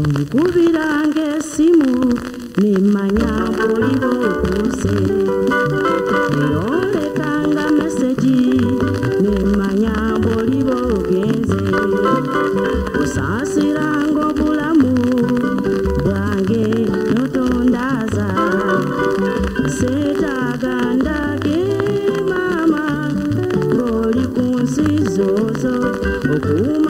onkubiranga esimu nimanya buli bwotuse erolekanga meseji nimanya buli bwogenze osasiranga obulamu bwange notondaza. Setaga ndage mama ng'oli ku nsi zozo okumanga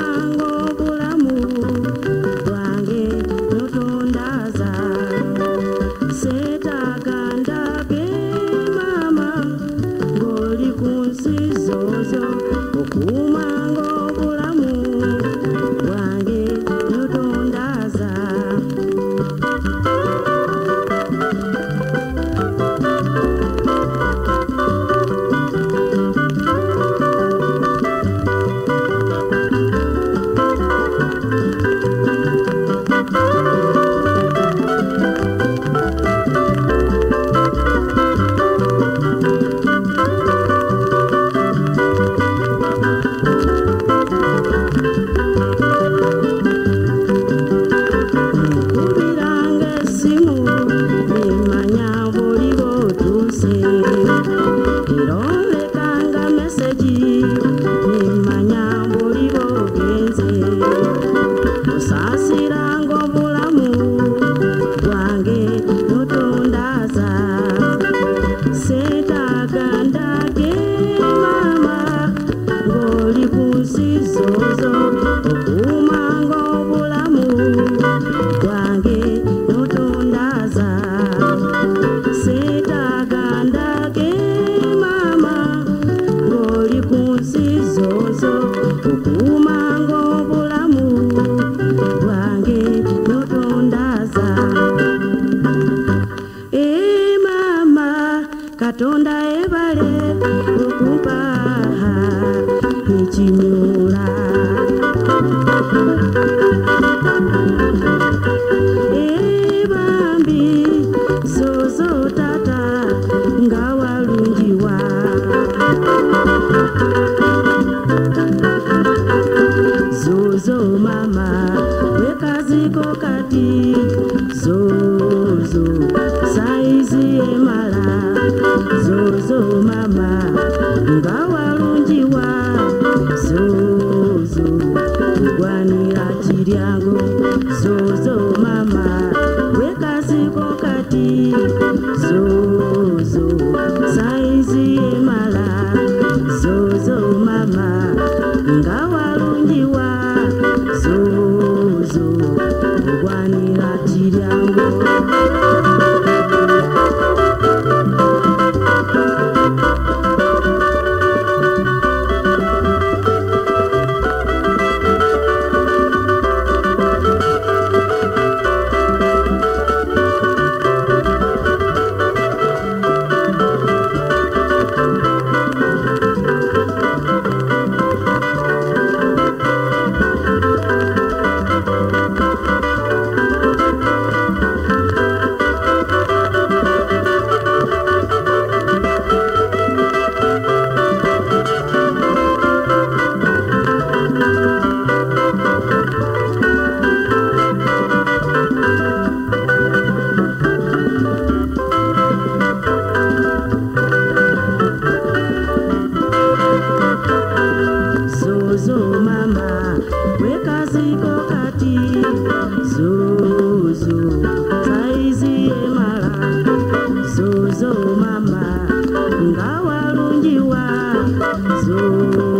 ng'oli ku nsi Santiago. Soy mama ngawalungiwa zo